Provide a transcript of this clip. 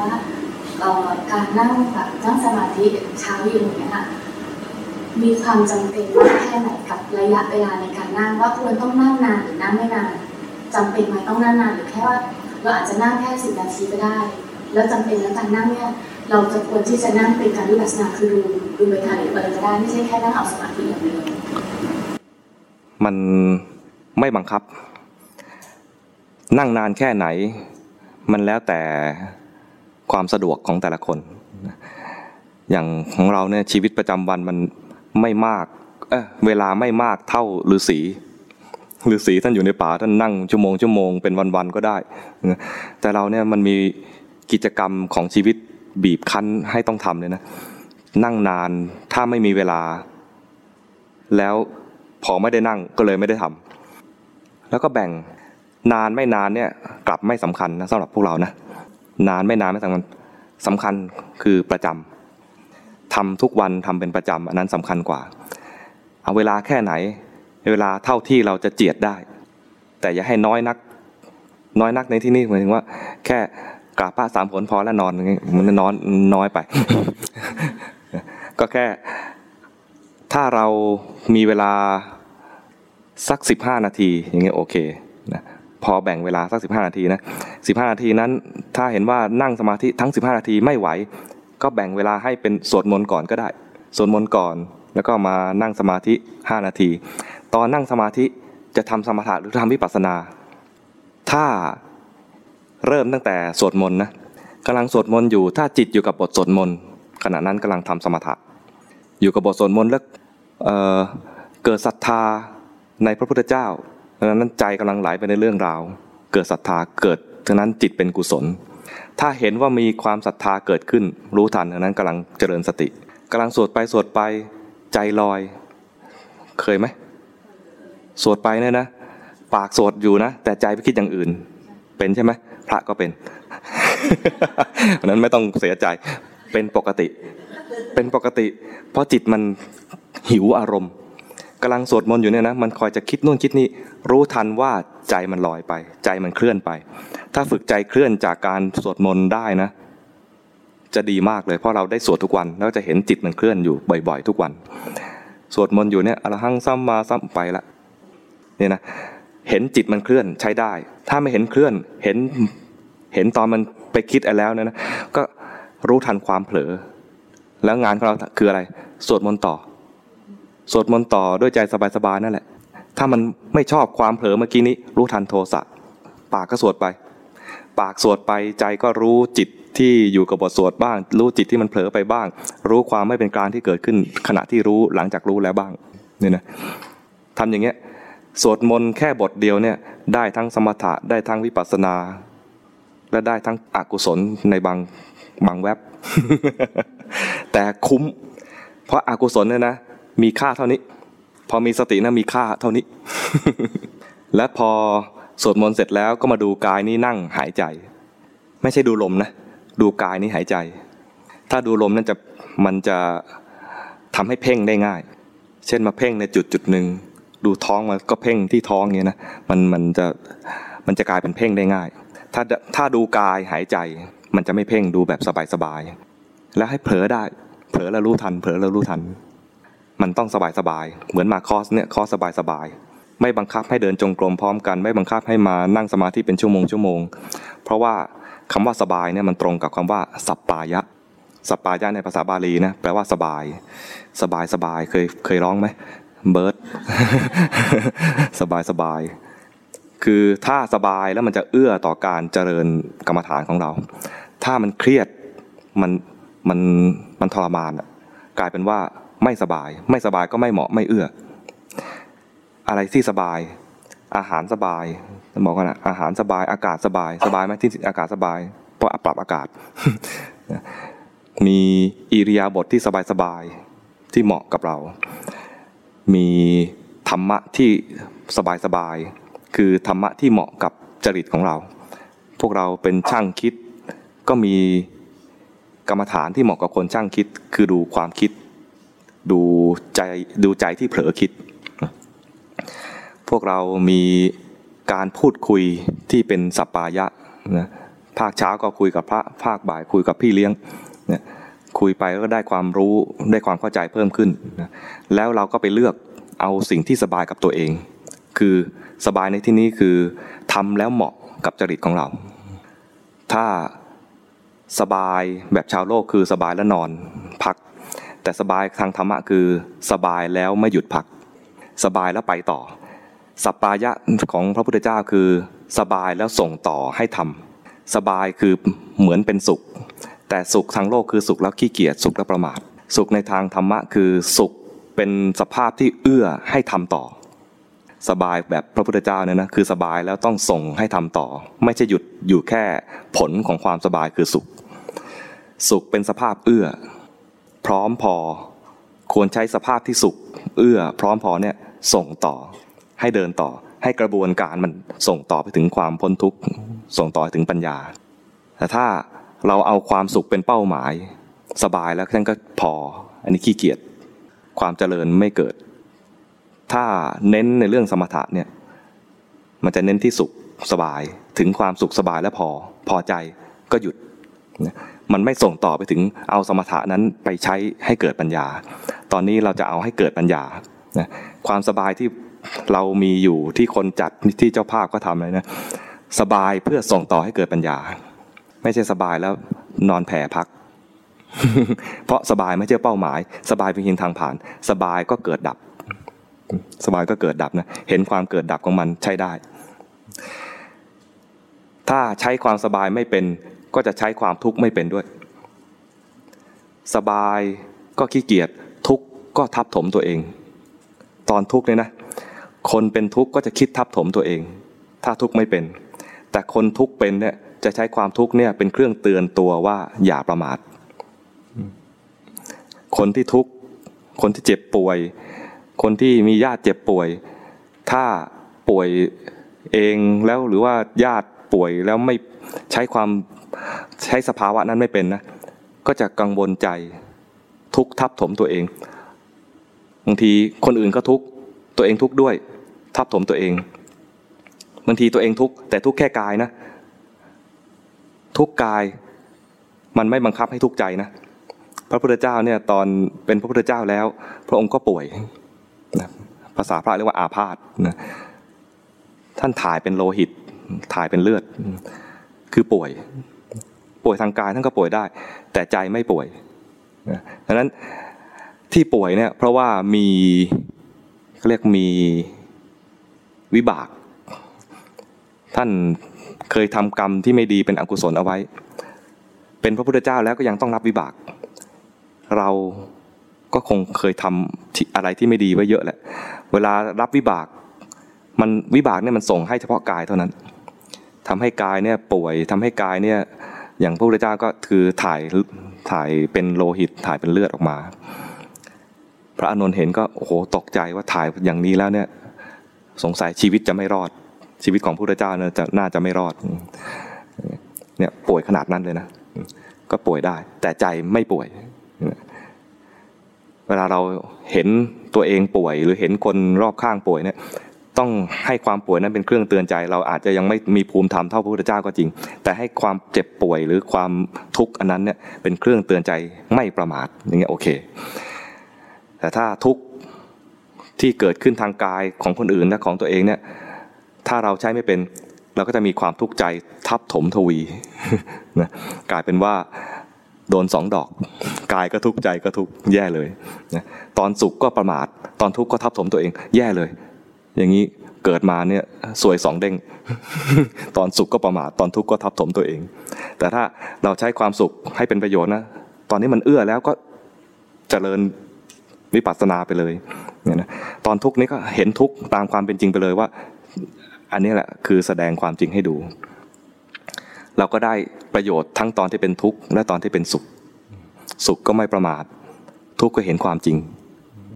ว่าการนั่งแบบนั่งสมาธิเช้าเย็นอย่างเงี้ยค่ะมีความจำเป็นมากแค่ไหนกับระยะเวลาในการนั่งว่าควรต้องนั่งนานหรือนั่งไม่นานจำเป็นไหมต้องนั่งนานหรือแค่ว่า เราอาจจะนั่งแค่สิบนาทีก็ได้ แล้วจำเป็นแล้วการนั่งเนี่ยเราจะควรที่จะนั่งเป็นการวิปัสสนาคือดูดูไปทางหรืออะไรก็ได้ไม่ใช่แค่นั่งเอาสมาธิอย่างเดียวมันไม่บังคับ นั่งนานแค่ไหน มันแล้วแต่ ความสะดวกของแต่ละคน อย่างของเราเนี่ยชีวิตประจำวันมันไม่มากเเวลาไม่มากเท่าฤาษีฤาษีท่านอยู่ในป่าท่านนั่งชั่วโมงชั่วโมงเป็นวันๆก็ได้ แต่เราเนี่ยมันมีกิจกรรมของชีวิตบีบคั้นให้ต้องทำเลยนะ นั่งนานถ้าไม่มีเวลา แล้วพอไม่ได้นั่งก็เลยไม่ได้ทำแล้วก็แบ่งนานไม่นานเนี่ยกลับไม่สำคัญนะสำหรับพวกเรานะ นานไม่นานไม่สำคัญสำคัญคือประจำทำทุกวันทำเป็นประจำอันนั้นสำคัญกว่า เอาเวลาแค่ไหน เวลาเท่าที่เราจะเจียดได้ แต่อย่าให้น้อยนัก น้อยนักในที่นี้หมายถึงว่า แค่กราบพระสามผลพอแล้วนอนมันนอนน้อยไป ก็แค่ ถ้าเรามีเวลาสักสิบห้านาทีอย่างเงี้ยโอเค พอแบ่งเวลาสักสินาทีนะสินาทีนั้นถ้าเห็นว่านั่งสมาธิทั้งสิบห้านาทีไม่ไหว ก็แบ่งเวลาให้เป็นสวดมนต์ก่อนก็ได้สวดมนต์ก่อน แล้วก็มานั่งสมาธิห้านาที ตอนนั่งสมาธิจะทำสมถะหรือทำวิปัสสนา ถ้าเริ่มตั้งแต่สวดมนต์นะกำลังสวดมนต์อยู่ ถ้าจิตอยู่กับบทสวดมนต์ขณะนั้นกำลังทำสมถะ อยู่กับบทสวดมนต์แล้วเเกิดศรัทธาในพระพุทธเจ้า ดังนั้นใจกำลังไหลไปในเรื่องราว เกิดศรัทธาเกิดดังนั้นจิตเป็นกุศล ถ้าเห็นว่ามีความศรัทธาเกิดขึ้นรู้ทันดังนั้นกำลังเจริญสติกำลังสวดไปสวดไปใจลอย เคยไหมสวดไปเนี่ยนะ ปากสวดอยู่นะ แต่ใจไปคิดอย่างอื่น เป็นใช่ไหมพระก็เป็นนั้นไม่ต้องเสียใจเป็นปกติ เป็นปกติ เพราะจิตมันหิวอารมณ์ กำลังสวดมนต์อยู่เนี่ยนะมันคอยจะคิดนู่นคิดนี่รู้ทันว่าใจมันลอยไป ใจมันเคลื่อนไป ถ้าฝึกใจเคลื่อนจากการสวดมนต์ได้นะ จะดีมากเลยเพราะเราได้สวดทุกวันแล้วจะเห็นจิตมันเคลื่อนอยู่บ่อย ๆ ทุกวัน สวดมนต์อยู่เนี่ยอรหังซ้ำมาซ้ำไปละเนี่ยนะเห็นจิตมันเคลื่อนใช้ได้ ถ้าไม่เห็นเคลื่อนเห็นเห็นตอนมันไปคิดอะไรแล้วเนี่ยนะก็รู้ทันความเผลอ แล้วงานของเราคืออะไร สวดมนต์ต่อ สวดมนต์ต่อด้วยใจสบายๆนั่นแหละ ถ้ามันไม่ชอบความเผลอเมื่อกี้นี้ รู้ทันโทสะปากก็สวดไป ปากสวดไปใจก็รู้จิตที่อยู่กับบทสวดบ้าง รู้จิตที่มันเผลอไปบ้าง รู้ความไม่เป็นกลางที่เกิดขึ้น ขณะที่รู้หลังจากรู้แล้วบ้างเนี่ยนะทำอย่างเงี้ยสวดมนต์แค่บทเดียวเนี่ยได้ทั้งสมถะได้ทั้งวิปัสสนา และได้ทั้งอกุศลในบางบางแวบแต่คุ้ม เพราะอากุศลเนี่ยนะ มีค่าเท่านี้ พอมีสตินะมีค่าเท่านี้ และพอสวดมนต์เสร็จแล้วก็มาดูกายนี้นั่งหายใจ ไม่ใช่ดูลมนะ ดูกายนี้หายใจ ถ้าดูลมนั่นจะมันจะทำให้เพ่งได้ง่าย เช่นมาเพ่งในจุดจุดหนึ่งดูท้องมันก็เพ่งที่ท้องเงี้ยนะมันมันจะมันจะกลายเป็นเพ่งได้ง่าย ถ้าถ้าดูกายหายใจ มันจะไม่เพ่งดูแบบสบายๆแล้วให้เผลอได้ เผลอแล้วรู้ทัน เผลอแล้วรู้ทัน มันต้องสบายสบายเหมือนมาคอสเนี่ยคอสสบายสบายไม่บังคับให้เดินจงกรมพร้อมกัน ไม่บังคับให้มานั่งสมาธิเป็นชั่วโมงชั่วโมง เพราะว่าคำว่าสบายเนี่ยมันตรงกับคำว่าสัปปายะสัปปายะในภาษาบาลีนะแปลว่าสบาย สบายสบายเคยเคยร้องไหมเบิร์ดสบายสบายคือถ้าสบายแล้วมันจะเอื้อต่อการเจริญกรรมฐานของเรา ถ้ามันเครียดมันมันมันทรมานกลายเป็นว่า ไม่สบาย ไม่สบายก็ไม่เหมาะไม่เอื้อ อะไรที่สบาย อาหารสบายบอกกันนะอาหารสบายอากาศสบาย สบายไหมที่อากาศสบาย เพราะปรับอากาศ มีอิริยาบถทที่สบายสบายที่เหมาะกับเรา มีธรรมะที่สบายสบาย คือธรรมะที่เหมาะกับจริตของเรา พวกเราเป็นช่างคิดก็มีกรรมฐานที่เหมาะกับคนช่างคิด คือดูความคิด ดูใจดูใจที่เผลอคิด พวกเรามีการพูดคุยที่เป็นสัปปายะนะภาคเช้าก็คุยกับพระภาคบ่ายคุยกับพี่เลี้ยงเนี่ยคุยไปก็ได้ความรู้ได้ความเข้าใจเพิ่มขึ้นนะแล้วเราก็ไปเลือกเอาสิ่งที่สบายกับตัวเอง คือสบายในที่นี้คือทำแล้วเหมาะกับจริตของเรา ถ้าสบายแบบชาวโลกคือสบายแล้วนอน แต่สบายทางธรรมะคือสบายแล้วไม่หยุดพัก สบายแล้วไปต่อ สัปปายะของพระพุทธเจ้าคือ สบายแล้วส่งต่อให้ทำสบายคือเหมือนเป็นสุข แต่สุขทางโลกคือสุขแล้วขี้เกียจสุขแล้วประมาท สุขในทางธรรมะคือสุขเป็นสภาพที่เอื้อให้ทำต่อ สบายแบบพระพุทธเจ้าเนี่ยนะคือสบายแล้วต้องส่งให้ทำต่อ ไม่ใช่หยุดอยู่แค่ผลของความสบายคือสุข สุขเป็นสภาพเอื้อ พร้อมพอ ควรใช้สภาพที่สุข เอื้อ พร้อมพอเนี่ยส่งต่อ ให้เดินต่อ ให้กระบวนการมันส่งต่อไปถึงความพ้นทุกข์ส่งต่อไปถึงปัญญา แต่ถ้าเราเอาความสุขเป็นเป้าหมาย สบายแล้วท่านก็พอ อันนี้ขี้เกียจความเจริญไม่เกิด ถ้าเน้นในเรื่องสมถะเนี่ยมันจะเน้นที่สุขสบายถึงความสุขสบายแล้วพอพอใจก็หยุด มันไม่ส่งต่อไปถึงเอาสมถะนั้นไปใช้ให้เกิดปัญญา ตอนนี้เราจะเอาให้เกิดปัญญาความสบายที่เรามีอยู่ที่คนจัดที่เจ้าภาพก็ทำเลยนะสบายเพื่อส่งต่อให้เกิดปัญญา ไม่ใช่สบายแล้วนอนแผ่พัก เพราะสบายไม่ใช่เป้าหมาย สบายเป็นเพียงทางผ่าน สบายก็เกิดดับ สบายก็เกิดดับนะเห็นความเกิดดับของมันใช้ได้ ถ้าใช้ความสบายไม่เป็น ก็จะใช้ความทุกข์ไม่เป็นด้วย สบายก็ขี้เกียจทุกข์ก็ทับถมตัวเอง ตอนทุกข์เนี่ยนะ คนเป็นทุกข์ก็จะคิดทับถมตัวเอง ถ้าทุกข์ไม่เป็น แต่คนทุกข์เป็นเนี่ยจะใช้ความทุกข์เนี่ยเป็นเครื่องเตือนตัวว่าอย่าประมาท คนที่ทุกข์คนที่เจ็บป่วย คนที่มีญาติเจ็บป่วย ถ้าป่วยเองแล้วหรือว่าญาติ ป่วยแล้วไม่ใช้ความใช้สภาวะนั้นไม่เป็นนะก็จะกังวลใจทุกทับถมตัวเองบางทีคนอื่นก็ทุกตัวเองทุกด้วย ทับถมตัวเองบางทีตัวเองทุกแต่ทุกแค่กายนะ ทุกกายมันไม่บังคับให้ทุกใจนะพระพุทธเจ้าเนี่ยตอนเป็นพระพุทธเจ้าแล้ว พระองค์ก็ป่วยนะภาษาพระเรียกว่าอาพาธนะท่านถ่ายเป็นโลหิต ถ่ายเป็นเลือด คือป่วย ป่วยทางกายท่านก็ป่วยได้ แต่ใจไม่ป่วยดังนั้นที่ป่วยเนี่ยเพราะว่ามีเขาเรียกมีวิบาก ท่านเคยทำกรรมที่ไม่ดีเป็นอกุศลเอาไว้ เป็นพระพุทธเจ้าแล้วก็ยังต้องรับวิบาก เราก็คงเคยทำอะไรที่ไม่ดีไว้เยอะแหละ เวลารับวิบาก มันวิบากเนี่ยมันส่งให้เฉพาะกายเท่านั้น ทำให้กายเนี่ยป่วยทำให้กายเนี่ยอย่างพระพุทธเจ้าก็คือถ่ายถ่ายเป็นโลหิตถ่ายเป็นเลือดออกมา พระอานนท์เห็นก็โอ้โหตกใจว่าถ่ายอย่างนี้แล้วเนี่ยสงสัยชีวิตจะไม่รอดชีวิตของพระพุทธเจ้าเนี่ยจะน่าจะไม่รอดเนี่ยป่วยขนาดนั้นเลยนะ ก็ป่วยได้ แต่ใจไม่ป่วย เวลาเราเห็นตัวเองป่วย หรือเห็นคนรอบข้างป่วยเนี่ย ต้องให้ความป่วยนั้นเป็นเครื่องเตือนใจ เราอาจจะยังไม่มีภูมิธรรมเท่าพระพุทธเจ้าก็จริง แต่ให้ความเจ็บป่วยหรือความทุกข์อันนั้นเนี่ยเป็นเครื่องเตือนใจไม่ประมาทอย่างเงี้ยโอเค แต่ถ้าทุกข์ที่เกิดขึ้นทางกายของคนอื่นและของตัวเองเนี่ยถ้าเราใช้ไม่เป็นเราก็จะมีความทุกข์ใจทับถมทวีนะกลายเป็นว่าโดนสองดอก กายก็ทุกข์ใจก็ทุกข์แย่เลยนะตอนสุขก็ประมาท ตอนทุกข์ก็ทับถมตัวเอง แย่เลย อย่างนี้เกิดมาเนี่ยสวยสองเด้ง ตอนสุขก็ประมาทตอนทุกข์ก็ทับถมตัวเอง แต่ถ้าเราใช้ความสุขให้เป็นประโยชน์นะตอนนี้มันเอื้อแล้วก็เจริญวิปัสสนาไปเลยเนี่ยนะตอนทุกข์นี้ก็เห็นทุกข์ตามความเป็นจริงไปเลยว่า อันนี้แหละคือแสดงความจริงให้ดู เราก็ได้ประโยชน์ทั้งตอนที่เป็นทุกข์และตอนที่เป็นสุข สุขก็ไม่ประมาท ทุกข์ก็เห็นความจริง